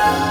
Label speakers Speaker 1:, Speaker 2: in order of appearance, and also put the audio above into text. Speaker 1: Bye.